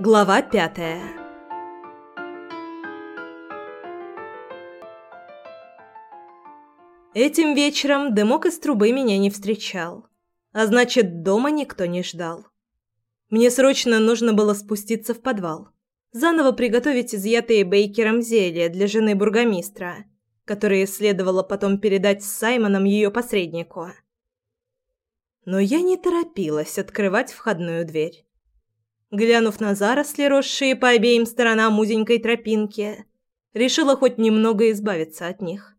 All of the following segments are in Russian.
Глава пятая Этим вечером дымок из трубы меня не встречал, а значит, дома никто не ждал. Мне срочно нужно было спуститься в подвал, заново приготовить изъятые Бейкером зелья для жены бургомистра, которые следовало потом передать с Саймоном ее посреднику. Но я не торопилась открывать входную дверь. Глянув на заросли, росшие по обеим сторонам узенькой тропинки, решила хоть немного избавиться от них.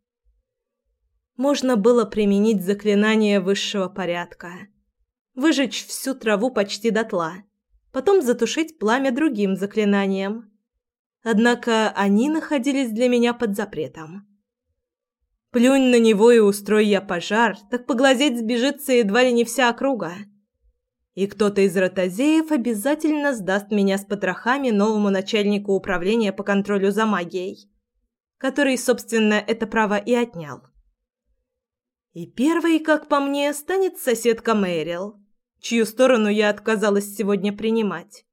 Можно было применить заклинание высшего порядка. Выжечь всю траву почти дотла, потом затушить пламя другим заклинанием. Однако они находились для меня под запретом. Плюнь на него и устрой я пожар, так поглазеть сбежится едва ли не вся округа и кто-то из ротозеев обязательно сдаст меня с потрохами новому начальнику управления по контролю за магией, который, собственно, это право и отнял. И первой, как по мне, станет соседка Мэрил, чью сторону я отказалась сегодня принимать.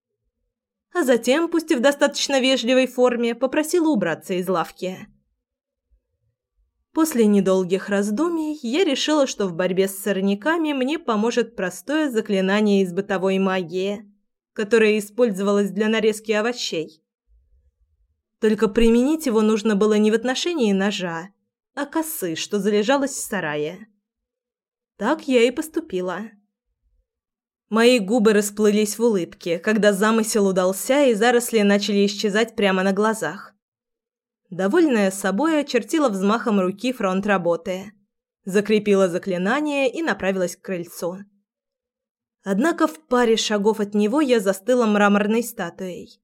А затем, пусть и в достаточно вежливой форме, попросила убраться из лавки. После недолгих раздумий я решила, что в борьбе с сорняками мне поможет простое заклинание из бытовой магии, которое использовалось для нарезки овощей. Только применить его нужно было не в отношении ножа, а косы, что залежалась в сарае. Так я и поступила. Мои губы расплылись в улыбке, когда замысел удался и заросли начали исчезать прямо на глазах. Довольная собой, очертила взмахом руки фронт работы, закрепила заклинание и направилась к крыльцу. Однако в паре шагов от него я застыла мраморной статуей.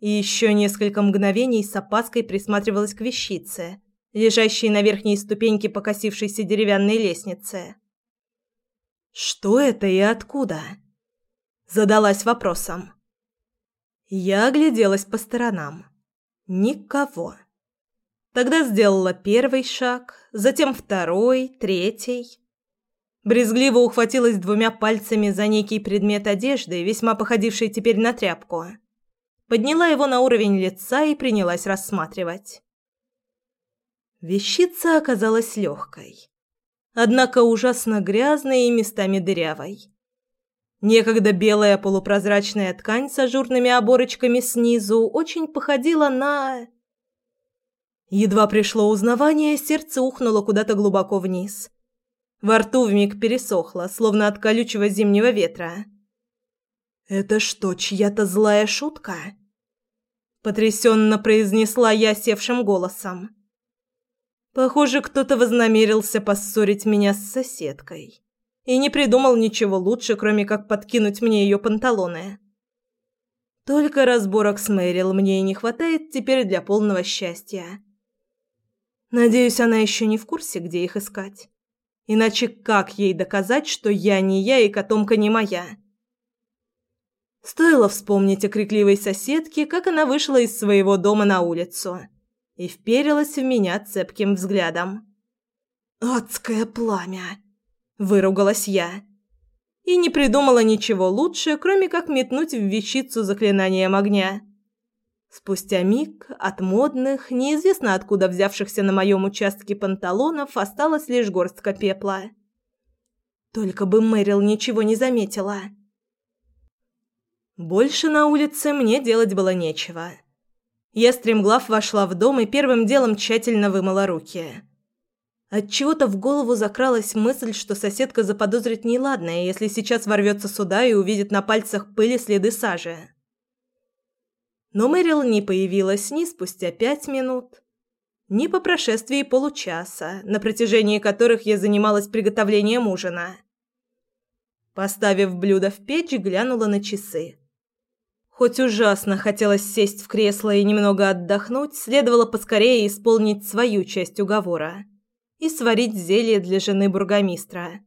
И еще несколько мгновений с опаской присматривалась к вещице, лежащей на верхней ступеньке покосившейся деревянной лестницы. «Что это и откуда?» Задалась вопросом. Я огляделась по сторонам. Никого. Тогда сделала первый шаг, затем второй, третий. Брезгливо ухватилась двумя пальцами за некий предмет одежды, весьма походивший теперь на тряпку. Подняла его на уровень лица и принялась рассматривать. Вещица оказалась легкой, однако ужасно грязной и местами дырявой. Некогда белая полупрозрачная ткань с ажурными оборочками снизу очень походила на... Едва пришло узнавание, сердце ухнуло куда-то глубоко вниз. Во рту вмиг пересохло, словно от колючего зимнего ветра. «Это что, чья-то злая шутка?» Потрясенно произнесла я севшим голосом. Похоже, кто-то вознамерился поссорить меня с соседкой и не придумал ничего лучше, кроме как подкинуть мне ее панталоны. Только разборок с Мэрил мне и не хватает теперь для полного счастья. Надеюсь, она еще не в курсе, где их искать. Иначе как ей доказать, что я не я и котомка не моя? Стоило вспомнить о крикливой соседке, как она вышла из своего дома на улицу и вперилась в меня цепким взглядом. «Адское пламя!» – выругалась я. И не придумала ничего лучше, кроме как метнуть в вещицу заклинанием огня. Спустя миг от модных, неизвестно откуда взявшихся на моем участке панталонов, осталась лишь горстка пепла. Только бы Мэрил ничего не заметила. Больше на улице мне делать было нечего. Я стремглав вошла в дом и первым делом тщательно вымыла руки. Отчего-то в голову закралась мысль, что соседка заподозрит неладное, если сейчас ворвется сюда и увидит на пальцах пыли следы сажи. Но Мэрил не появилась ни спустя пять минут, ни по прошествии получаса, на протяжении которых я занималась приготовлением ужина. Поставив блюдо в печь, глянула на часы. Хоть ужасно хотелось сесть в кресло и немного отдохнуть, следовало поскорее исполнить свою часть уговора и сварить зелье для жены бургомистра.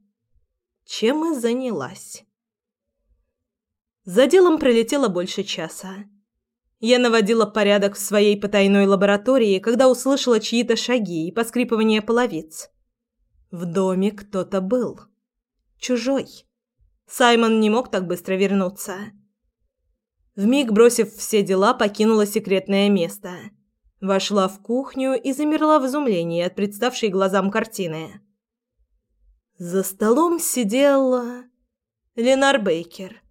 Чем и занялась. За делом пролетело больше часа. Я наводила порядок в своей потайной лаборатории, когда услышала чьи-то шаги и поскрипывание половиц. В доме кто-то был. Чужой. Саймон не мог так быстро вернуться. Вмиг бросив все дела, покинула секретное место. Вошла в кухню и замерла в изумлении от представшей глазам картины. За столом сидела Ленар Бейкер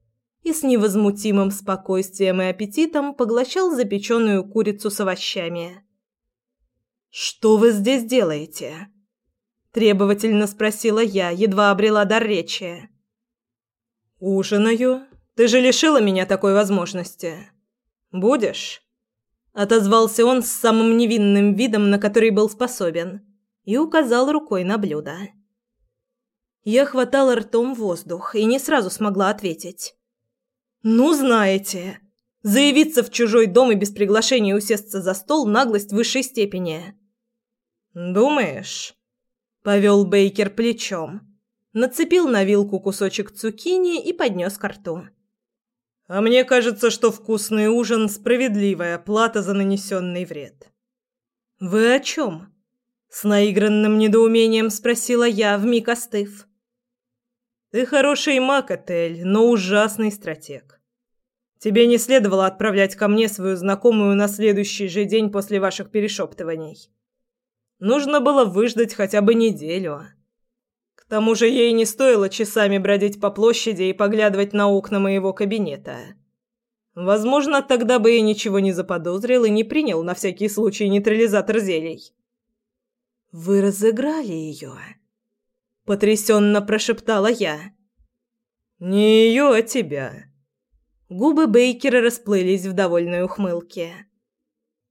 и с невозмутимым спокойствием и аппетитом поглощал запеченную курицу с овощами. «Что вы здесь делаете?» Требовательно спросила я, едва обрела дар речи. «Ужинаю. Ты же лишила меня такой возможности. Будешь?» Отозвался он с самым невинным видом, на который был способен, и указал рукой на блюдо. Я хватала ртом воздух и не сразу смогла ответить. «Ну, знаете, заявиться в чужой дом и без приглашения усесться за стол – наглость высшей степени». «Думаешь?» – повел Бейкер плечом, нацепил на вилку кусочек цукини и поднес ко рту. «А мне кажется, что вкусный ужин – справедливая плата за нанесенный вред». «Вы о чем?» – с наигранным недоумением спросила я, вмиг остыв. Ты хороший маг, Этель, но ужасный стратег. Тебе не следовало отправлять ко мне свою знакомую на следующий же день после ваших перешептываний. Нужно было выждать хотя бы неделю. К тому же ей не стоило часами бродить по площади и поглядывать на окна моего кабинета. Возможно, тогда бы я ничего не заподозрил и не принял на всякий случай нейтрализатор зелий. «Вы разыграли ее?» Потрясенно прошептала я. Не ее, а тебя. Губы Бейкера расплылись в довольной ухмылке.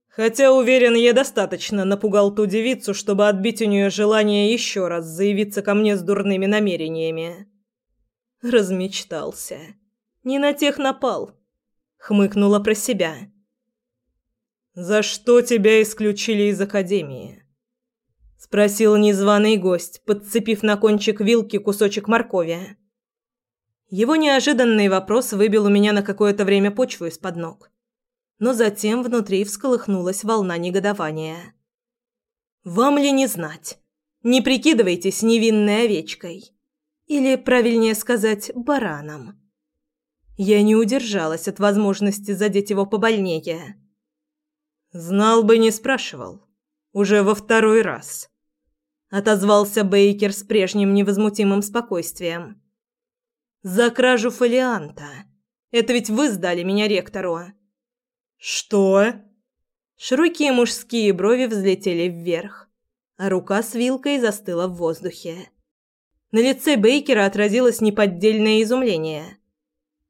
Хотя, уверен, я достаточно напугал ту девицу, чтобы отбить у нее желание еще раз заявиться ко мне с дурными намерениями. Размечтался. Не на тех напал. Хмыкнула про себя. «За что тебя исключили из академии?» Спросил незваный гость, подцепив на кончик вилки кусочек моркови. Его неожиданный вопрос выбил у меня на какое-то время почву из-под ног. Но затем внутри всколыхнулась волна негодования. «Вам ли не знать? Не прикидывайтесь невинной овечкой. Или, правильнее сказать, бараном». Я не удержалась от возможности задеть его побольнее. «Знал бы, не спрашивал. Уже во второй раз» отозвался Бейкер с прежним невозмутимым спокойствием. За кражу фолианта. Это ведь вы сдали меня ректору. Что? Широкие мужские брови взлетели вверх, а рука с вилкой застыла в воздухе. На лице Бейкера отразилось неподдельное изумление.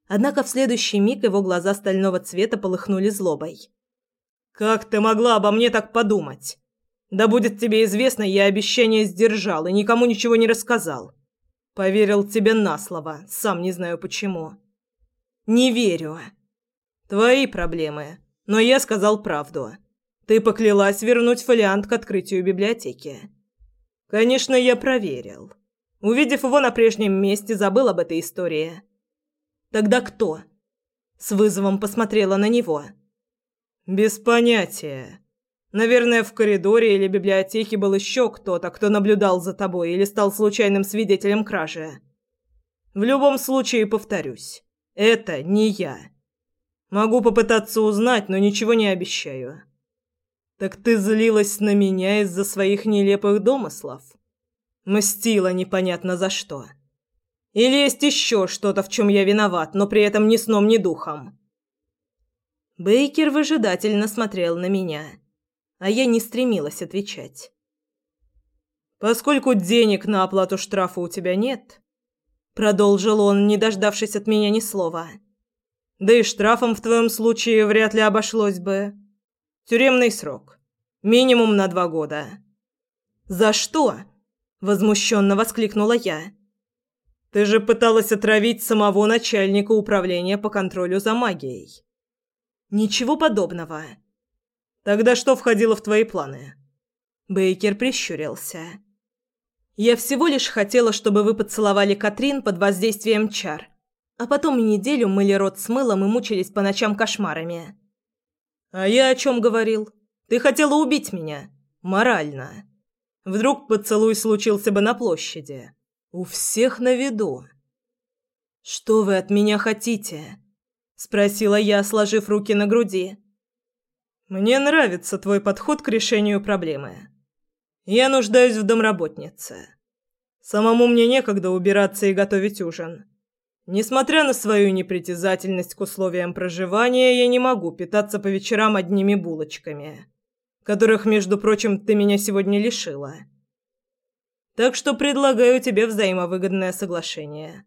Однако в следующий миг его глаза стального цвета полыхнули злобой. «Как ты могла обо мне так подумать? Да будет тебе известно, я обещание сдержал и никому ничего не рассказал. Поверил тебе на слово, сам не знаю почему. Не верю. Твои проблемы, но я сказал правду. Ты поклялась вернуть фолиант к открытию библиотеки. Конечно, я проверил. Увидев его на прежнем месте, забыл об этой истории. Тогда кто? С вызовом посмотрела на него. Без понятия. Наверное, в коридоре или библиотеке был еще кто-то, кто наблюдал за тобой или стал случайным свидетелем кражи. В любом случае, повторюсь, это не я. Могу попытаться узнать, но ничего не обещаю. Так ты злилась на меня из-за своих нелепых домыслов? Мстила непонятно за что. Или есть еще что-то, в чем я виноват, но при этом ни сном, ни духом?» Бейкер выжидательно смотрел на меня а я не стремилась отвечать. «Поскольку денег на оплату штрафа у тебя нет», — продолжил он, не дождавшись от меня ни слова, «да и штрафом в твоем случае вряд ли обошлось бы. Тюремный срок. Минимум на два года». «За что?» — возмущенно воскликнула я. «Ты же пыталась отравить самого начальника управления по контролю за магией». «Ничего подобного». Тогда что входило в твои планы? Бейкер прищурился. Я всего лишь хотела, чтобы вы поцеловали Катрин под воздействием чар, а потом неделю мыли рот с мылом и мучились по ночам кошмарами. А я о чем говорил? Ты хотела убить меня. Морально. Вдруг поцелуй случился бы на площади. У всех на виду. Что вы от меня хотите? спросила я, сложив руки на груди. Мне нравится твой подход к решению проблемы. Я нуждаюсь в домработнице. Самому мне некогда убираться и готовить ужин. Несмотря на свою непритязательность к условиям проживания, я не могу питаться по вечерам одними булочками, которых, между прочим, ты меня сегодня лишила. Так что предлагаю тебе взаимовыгодное соглашение.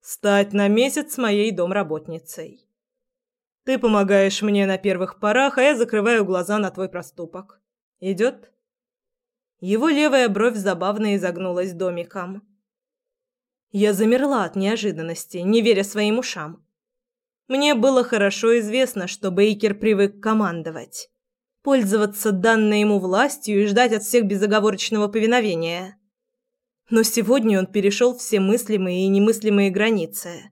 Стать на месяц моей домработницей. Ты помогаешь мне на первых порах, а я закрываю глаза на твой проступок. Идет? Его левая бровь забавно изогнулась домиком. Я замерла от неожиданности, не веря своим ушам. Мне было хорошо известно, что Бейкер привык командовать, пользоваться данной ему властью и ждать от всех безоговорочного повиновения. Но сегодня он перешел все мыслимые и немыслимые границы.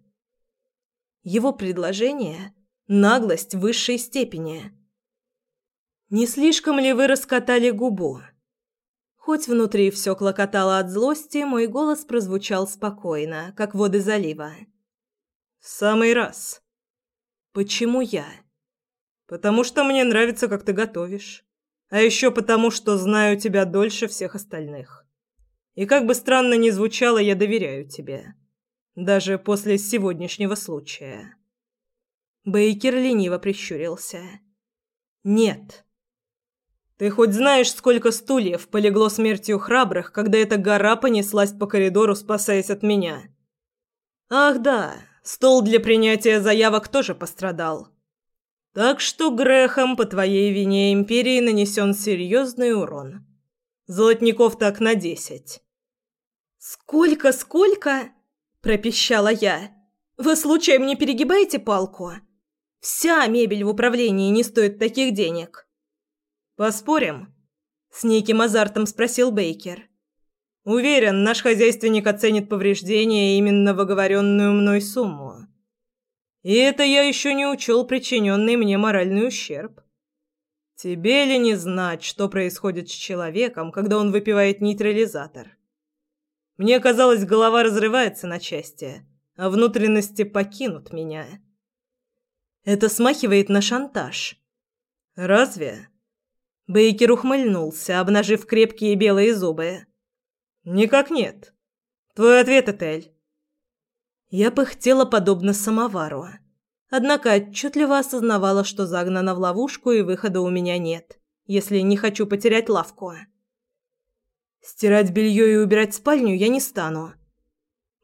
Его предложение – наглость высшей степени. Не слишком ли вы раскатали губу? Хоть внутри все клокотало от злости, мой голос прозвучал спокойно, как воды залива. «В самый раз». «Почему я?» «Потому что мне нравится, как ты готовишь. А еще потому, что знаю тебя дольше всех остальных. И как бы странно ни звучало, я доверяю тебе. Даже после сегодняшнего случая». Бейкер лениво прищурился. «Нет». Ты хоть знаешь, сколько стульев полегло смертью храбрых, когда эта гора понеслась по коридору, спасаясь от меня? Ах да, стол для принятия заявок тоже пострадал. Так что грехом по твоей вине империи нанесен серьезный урон. Золотников так на десять. «Сколько, сколько?» – пропищала я. «Вы случаем не перегибаете палку? Вся мебель в управлении не стоит таких денег». «Поспорим?» – с неким азартом спросил Бейкер. «Уверен, наш хозяйственник оценит повреждения именно в оговоренную мной сумму. И это я еще не учел причиненный мне моральный ущерб. Тебе ли не знать, что происходит с человеком, когда он выпивает нейтрализатор? Мне казалось, голова разрывается на части, а внутренности покинут меня. Это смахивает на шантаж. Разве?» Бейкер ухмыльнулся, обнажив крепкие белые зубы. «Никак нет. Твой ответ, Этель?» Я пыхтела подобно самовару. Однако отчетливо осознавала, что загнана в ловушку и выхода у меня нет, если не хочу потерять лавку. Стирать белье и убирать спальню я не стану.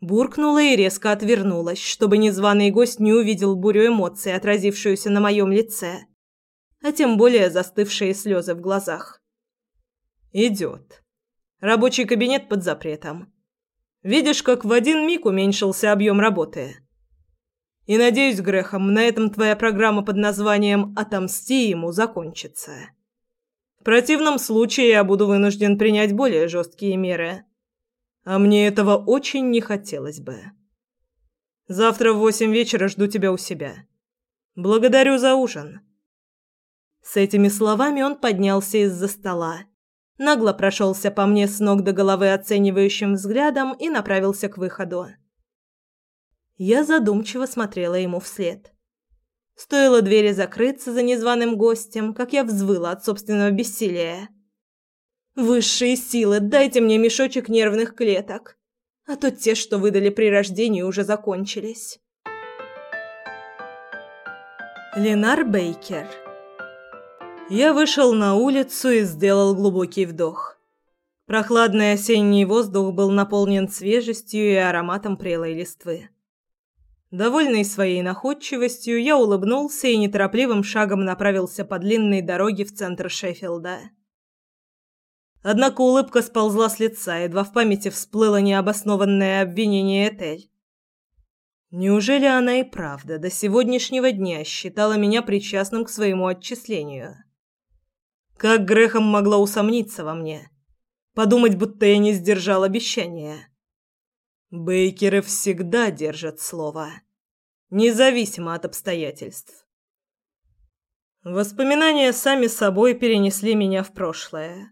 Буркнула и резко отвернулась, чтобы незваный гость не увидел бурю эмоций, отразившуюся на моем лице а тем более застывшие слезы в глазах. «Идет. Рабочий кабинет под запретом. Видишь, как в один миг уменьшился объем работы. И, надеюсь, Грехом, на этом твоя программа под названием «Отомсти ему» закончится. В противном случае я буду вынужден принять более жесткие меры. А мне этого очень не хотелось бы. Завтра в восемь вечера жду тебя у себя. Благодарю за ужин». С этими словами он поднялся из-за стола, нагло прошелся по мне с ног до головы оценивающим взглядом и направился к выходу. Я задумчиво смотрела ему вслед. Стоило двери закрыться за незваным гостем, как я взвыла от собственного бессилия. «Высшие силы, дайте мне мешочек нервных клеток, а то те, что выдали при рождении, уже закончились». Ленар Бейкер я вышел на улицу и сделал глубокий вдох. Прохладный осенний воздух был наполнен свежестью и ароматом прелой листвы. Довольный своей находчивостью, я улыбнулся и неторопливым шагом направился по длинной дороге в центр Шеффилда. Однако улыбка сползла с лица, едва в памяти всплыло необоснованное обвинение Этель. Неужели она и правда до сегодняшнего дня считала меня причастным к своему отчислению? Как Грехом могла усомниться во мне? Подумать, будто я не сдержал обещания. Бейкеры всегда держат слово, независимо от обстоятельств. Воспоминания сами собой перенесли меня в прошлое.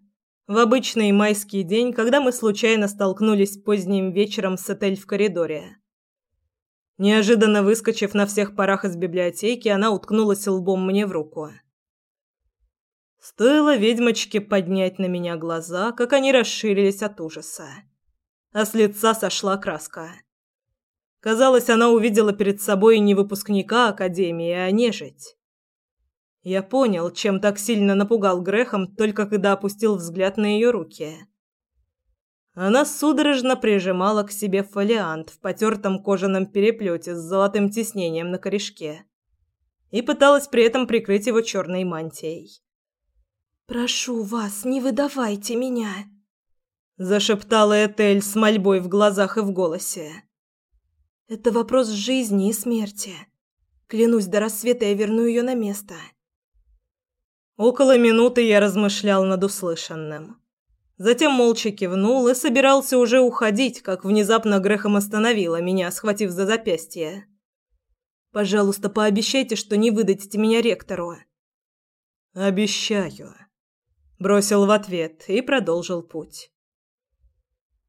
В обычный майский день, когда мы случайно столкнулись поздним вечером с отель в коридоре. Неожиданно выскочив на всех парах из библиотеки, она уткнулась лбом мне в руку. Стоило ведьмочке поднять на меня глаза, как они расширились от ужаса. А с лица сошла краска. Казалось, она увидела перед собой не выпускника Академии, а нежить. Я понял, чем так сильно напугал Грехом, только когда опустил взгляд на ее руки. Она судорожно прижимала к себе фолиант в потертом кожаном переплете с золотым тиснением на корешке и пыталась при этом прикрыть его черной мантией. «Прошу вас, не выдавайте меня!» Зашептала Этель с мольбой в глазах и в голосе. «Это вопрос жизни и смерти. Клянусь, до рассвета я верну ее на место». Около минуты я размышлял над услышанным. Затем молча кивнул и собирался уже уходить, как внезапно Грехом остановила меня, схватив за запястье. «Пожалуйста, пообещайте, что не выдадите меня ректору». «Обещаю», бросил в ответ и продолжил путь.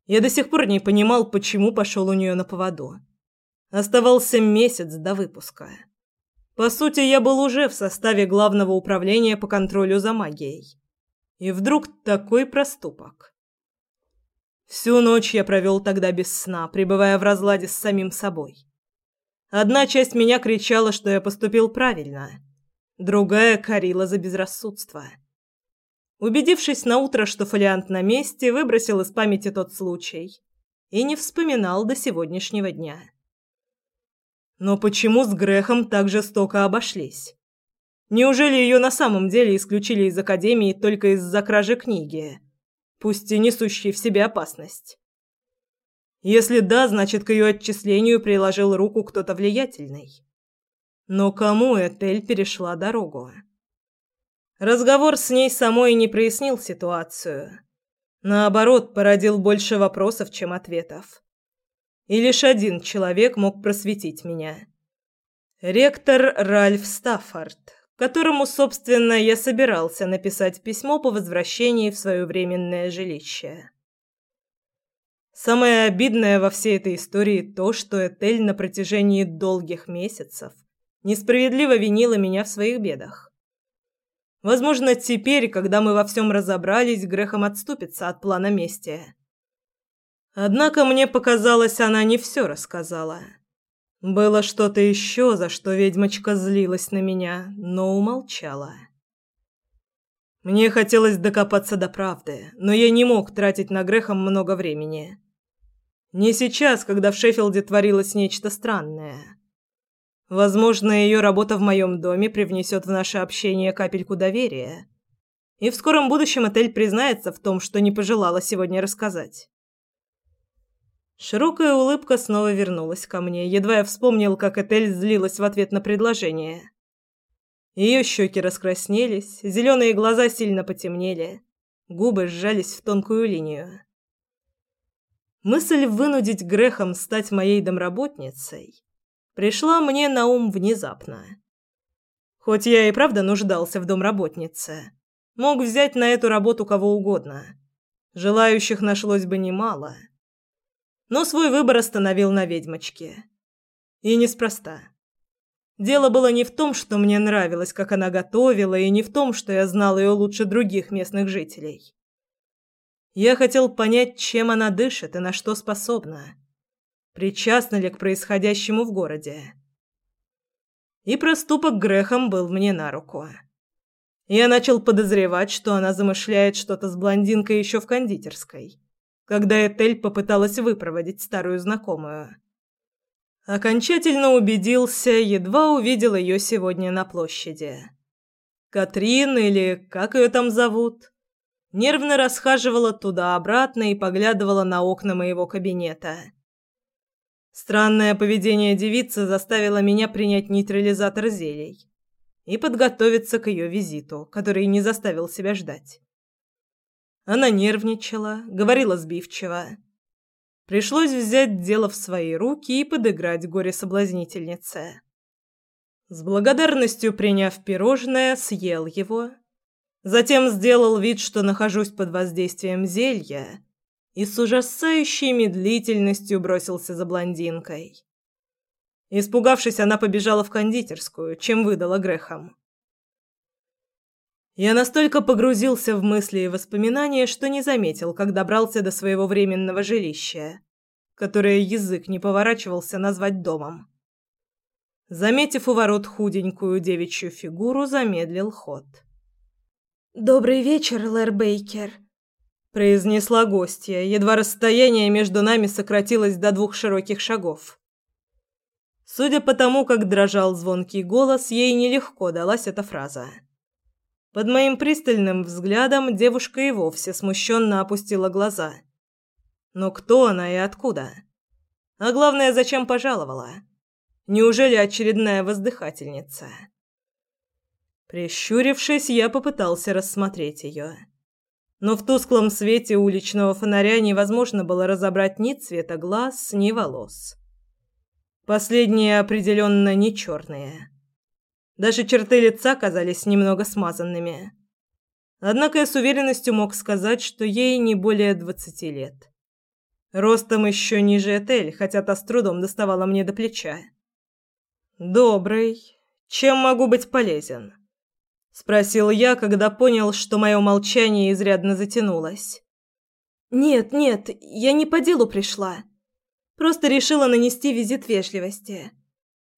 Я до сих пор не понимал, почему пошел у нее на поводу. Оставался месяц до выпуска. По сути, я был уже в составе главного управления по контролю за магией. И вдруг такой проступок. Всю ночь я провел тогда без сна, пребывая в разладе с самим собой. Одна часть меня кричала, что я поступил правильно, другая корила за безрассудство. Убедившись на утро, что фолиант на месте, выбросил из памяти тот случай и не вспоминал до сегодняшнего дня. Но почему с Грехом так жестоко обошлись? Неужели ее на самом деле исключили из академии только из-за кражи книги, пусть и несущей в себе опасность? Если да, значит, к ее отчислению приложил руку кто-то влиятельный. Но кому Этель перешла дорогу? Разговор с ней самой не прояснил ситуацию. Наоборот, породил больше вопросов, чем ответов. И лишь один человек мог просветить меня. Ректор Ральф Стаффорд, которому, собственно, я собирался написать письмо по возвращении в свое временное жилище. Самое обидное во всей этой истории то, что Этель на протяжении долгих месяцев несправедливо винила меня в своих бедах. Возможно, теперь, когда мы во всем разобрались, Грехом отступится от плана мести. Однако мне показалось, она не все рассказала. Было что-то еще, за что ведьмочка злилась на меня, но умолчала. Мне хотелось докопаться до правды, но я не мог тратить на Грехом много времени. Не сейчас, когда в Шеффилде творилось нечто странное. Возможно, ее работа в моем доме привнесет в наше общение капельку доверия. И в скором будущем отель признается в том, что не пожелала сегодня рассказать. Широкая улыбка снова вернулась ко мне, едва я вспомнил, как Этель злилась в ответ на предложение. Ее щеки раскраснелись, зеленые глаза сильно потемнели, губы сжались в тонкую линию. Мысль вынудить грехом стать моей домработницей пришла мне на ум внезапно. Хоть я и правда нуждался в домработнице, мог взять на эту работу кого угодно. Желающих нашлось бы немало. Но свой выбор остановил на ведьмочке. И неспроста. Дело было не в том, что мне нравилось, как она готовила, и не в том, что я знал ее лучше других местных жителей. Я хотел понять, чем она дышит и на что способна причастна ли к происходящему в городе. И проступок Грехом был мне на руку. Я начал подозревать, что она замышляет что-то с блондинкой еще в кондитерской, когда Этель попыталась выпроводить старую знакомую. Окончательно убедился, едва увидел ее сегодня на площади. Катрин или как ее там зовут, нервно расхаживала туда-обратно и поглядывала на окна моего кабинета. Странное поведение девицы заставило меня принять нейтрализатор зелий и подготовиться к ее визиту, который не заставил себя ждать. Она нервничала, говорила сбивчиво. Пришлось взять дело в свои руки и подыграть горе-соблазнительнице. С благодарностью приняв пирожное, съел его. Затем сделал вид, что нахожусь под воздействием зелья и с ужасающей медлительностью бросился за блондинкой. Испугавшись, она побежала в кондитерскую, чем выдала Грехам. Я настолько погрузился в мысли и воспоминания, что не заметил, как добрался до своего временного жилища, которое язык не поворачивался назвать домом. Заметив у ворот худенькую девичью фигуру, замедлил ход. «Добрый вечер, Лэр Бейкер», — произнесла гостья, едва расстояние между нами сократилось до двух широких шагов. Судя по тому, как дрожал звонкий голос, ей нелегко далась эта фраза. Под моим пристальным взглядом девушка и вовсе смущенно опустила глаза. Но кто она и откуда? А главное, зачем пожаловала? Неужели очередная воздыхательница? Прищурившись, я попытался рассмотреть ее. Но в тусклом свете уличного фонаря невозможно было разобрать ни цвета глаз, ни волос. Последние определенно не черные. Даже черты лица казались немного смазанными. Однако я с уверенностью мог сказать, что ей не более двадцати лет. Ростом еще ниже Этель, хотя та с трудом доставала мне до плеча. «Добрый. Чем могу быть полезен?» спросил я, когда понял, что мое молчание изрядно затянулось. Нет, нет, я не по делу пришла. Просто решила нанести визит вежливости.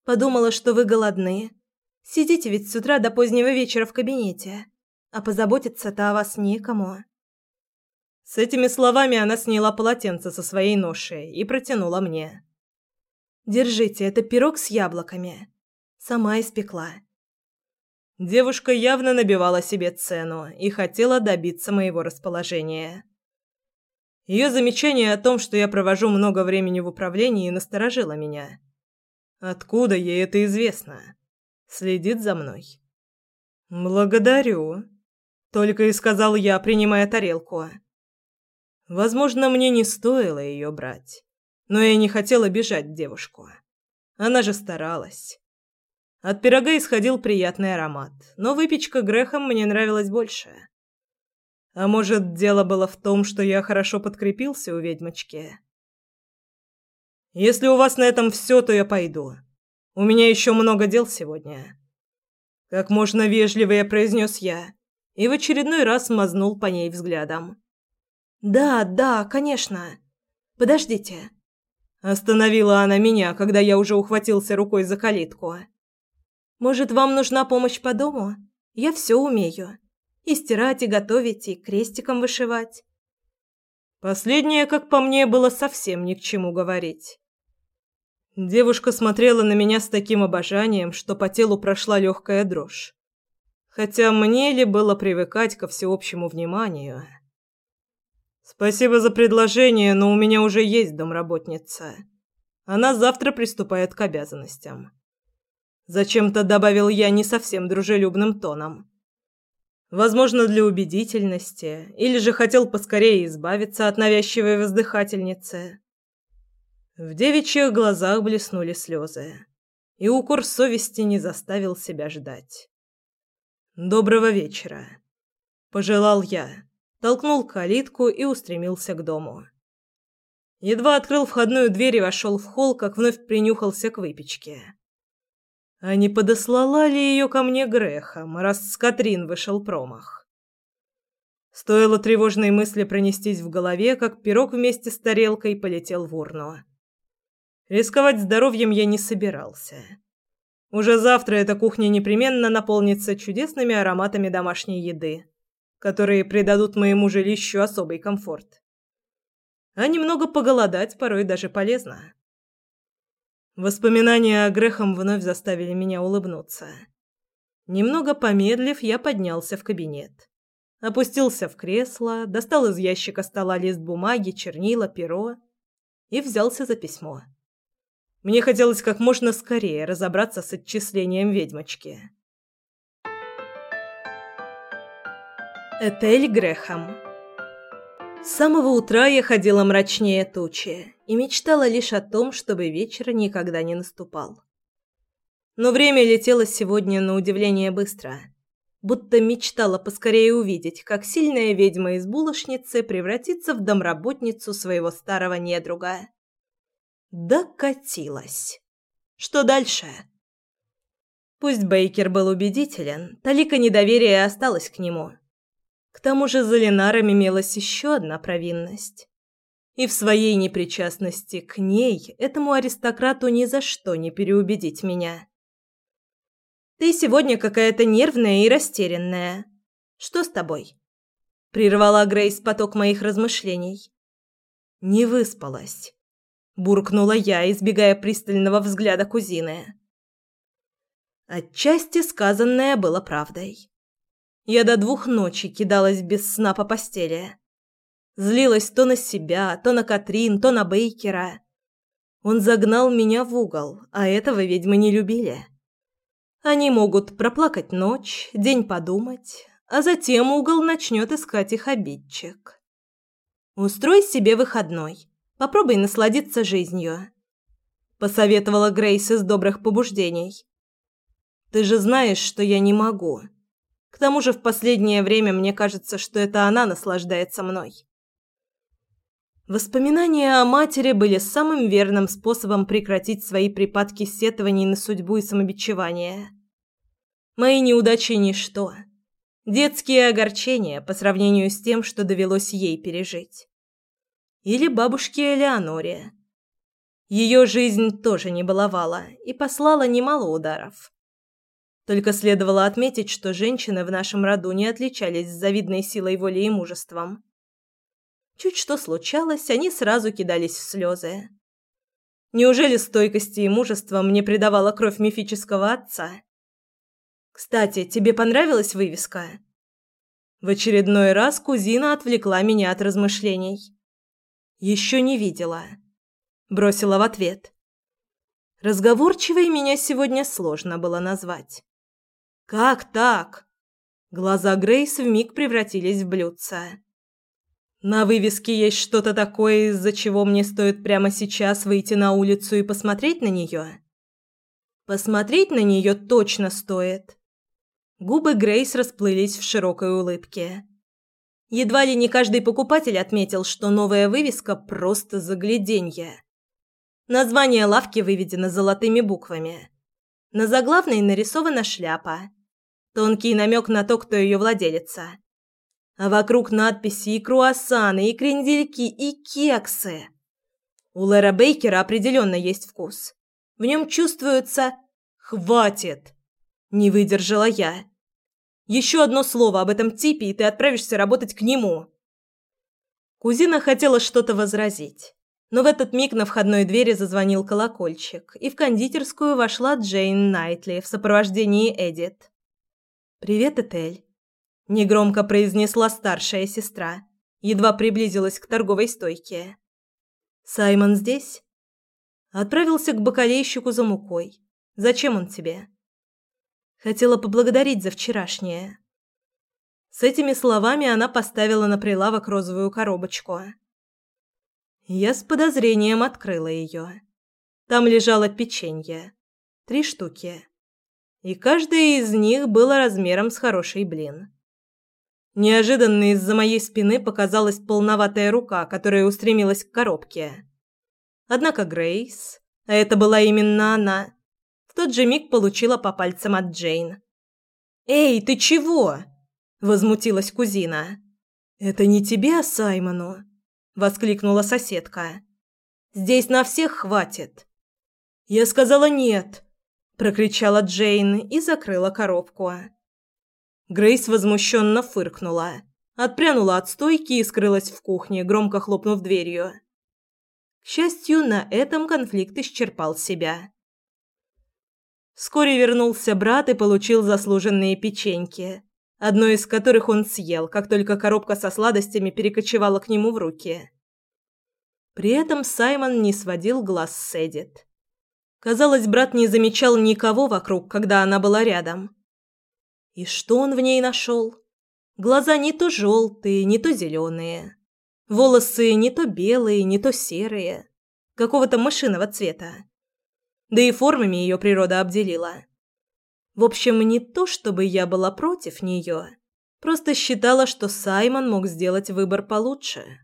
Подумала, что вы голодны. Сидите ведь с утра до позднего вечера в кабинете, а позаботиться-то о вас некому. С этими словами она сняла полотенце со своей ноши и протянула мне. Держите, это пирог с яблоками. Сама испекла. Девушка явно набивала себе цену и хотела добиться моего расположения. Ее замечание о том, что я провожу много времени в управлении, насторожило меня. Откуда ей это известно? Следит за мной. Благодарю, только и сказал я, принимая тарелку. Возможно, мне не стоило ее брать, но я не хотела бежать девушку. Она же старалась. От пирога исходил приятный аромат, но выпечка Грехом мне нравилась больше. А может, дело было в том, что я хорошо подкрепился у ведьмочки? Если у вас на этом все, то я пойду. У меня еще много дел сегодня. Как можно вежливее произнес я и в очередной раз мазнул по ней взглядом. Да, да, конечно. Подождите. Остановила она меня, когда я уже ухватился рукой за калитку. Может, вам нужна помощь по дому? Я все умею. И стирать, и готовить, и крестиком вышивать. Последнее, как по мне, было совсем ни к чему говорить. Девушка смотрела на меня с таким обожанием, что по телу прошла легкая дрожь. Хотя мне ли было привыкать ко всеобщему вниманию? Спасибо за предложение, но у меня уже есть домработница. Она завтра приступает к обязанностям. Зачем-то добавил я не совсем дружелюбным тоном. Возможно, для убедительности, или же хотел поскорее избавиться от навязчивой воздыхательницы. В девичьих глазах блеснули слезы, и укор совести не заставил себя ждать. «Доброго вечера», — пожелал я, толкнул калитку и устремился к дому. Едва открыл входную дверь и вошел в холл, как вновь принюхался к выпечке. А не подослала ли ее ко мне грехом, раз с Катрин вышел промах? Стоило тревожной мысли пронестись в голове, как пирог вместе с тарелкой полетел в урну. Рисковать здоровьем я не собирался. Уже завтра эта кухня непременно наполнится чудесными ароматами домашней еды, которые придадут моему жилищу особый комфорт. А немного поголодать порой даже полезно. Воспоминания о Грехом вновь заставили меня улыбнуться. Немного помедлив, я поднялся в кабинет. Опустился в кресло, достал из ящика стола лист бумаги, чернила, перо и взялся за письмо. Мне хотелось как можно скорее разобраться с отчислением ведьмочки. Этель Грехам С самого утра я ходила мрачнее тучи и мечтала лишь о том, чтобы вечер никогда не наступал. Но время летело сегодня на удивление быстро, будто мечтала поскорее увидеть, как сильная ведьма из булочницы превратится в домработницу своего старого недруга. Докатилась. Что дальше? Пусть Бейкер был убедителен, талика недоверия осталась к нему. К тому же за Ленаром имелась еще одна провинность. И в своей непричастности к ней этому аристократу ни за что не переубедить меня. «Ты сегодня какая-то нервная и растерянная. Что с тобой?» Прервала Грейс поток моих размышлений. «Не выспалась», — буркнула я, избегая пристального взгляда кузины. Отчасти сказанное было правдой. Я до двух ночи кидалась без сна по постели. Злилась то на себя, то на Катрин, то на Бейкера. Он загнал меня в угол, а этого ведьмы не любили. Они могут проплакать ночь, день подумать, а затем угол начнет искать их обидчик. «Устрой себе выходной. Попробуй насладиться жизнью», — посоветовала Грейс из добрых побуждений. «Ты же знаешь, что я не могу. К тому же в последнее время мне кажется, что это она наслаждается мной». Воспоминания о матери были самым верным способом прекратить свои припадки сетований на судьбу и самобичевания. Мои неудачи – ничто. Детские огорчения по сравнению с тем, что довелось ей пережить. Или бабушке Элеоноре. Ее жизнь тоже не баловала и послала немало ударов. Только следовало отметить, что женщины в нашем роду не отличались завидной силой воли и мужеством. Чуть что случалось, они сразу кидались в слезы. Неужели стойкости и мужества мне придавала кровь мифического отца? Кстати, тебе понравилась вывеска? В очередной раз кузина отвлекла меня от размышлений. Еще не видела, бросила в ответ. Разговорчивой меня сегодня сложно было назвать. Как так? Глаза Грейс вмиг превратились в блюдца. На вывеске есть что-то такое, из-за чего мне стоит прямо сейчас выйти на улицу и посмотреть на нее? Посмотреть на нее точно стоит. Губы Грейс расплылись в широкой улыбке. Едва ли не каждый покупатель отметил, что новая вывеска просто загляденье. Название лавки выведено золотыми буквами. На заглавной нарисована шляпа. Тонкий намек на то, кто ее владелица. А вокруг надписи и круассаны, и крендельки, и кексы. У Лэра Бейкера определенно есть вкус. В нем чувствуется «хватит». Не выдержала я. Еще одно слово об этом типе, и ты отправишься работать к нему. Кузина хотела что-то возразить, но в этот миг на входной двери зазвонил колокольчик, и в кондитерскую вошла Джейн Найтли в сопровождении Эдит. «Привет, Этель», негромко произнесла старшая сестра, едва приблизилась к торговой стойке. Саймон здесь? Отправился к бакалейщику за мукой. Зачем он тебе? Хотела поблагодарить за вчерашнее. С этими словами она поставила на прилавок розовую коробочку. Я с подозрением открыла ее. Там лежало печенье. Три штуки. И каждая из них была размером с хороший блин. Неожиданно из-за моей спины показалась полноватая рука, которая устремилась к коробке. Однако Грейс, а это была именно она, тот же миг получила по пальцам от Джейн. «Эй, ты чего?» – возмутилась кузина. «Это не тебе, а Саймону», – воскликнула соседка. «Здесь на всех хватит». «Я сказала нет», – прокричала Джейн и закрыла коробку. Грейс возмущенно фыркнула, отпрянула от стойки и скрылась в кухне, громко хлопнув дверью. К счастью, на этом конфликт исчерпал себя. Вскоре вернулся брат и получил заслуженные печеньки, одно из которых он съел, как только коробка со сладостями перекочевала к нему в руки. При этом Саймон не сводил глаз с Эдит. Казалось, брат не замечал никого вокруг, когда она была рядом. И что он в ней нашел? Глаза не то желтые, не то зеленые. Волосы не то белые, не то серые. Какого-то мышиного цвета. Да и формами ее природа обделила. В общем, не то, чтобы я была против нее. Просто считала, что Саймон мог сделать выбор получше.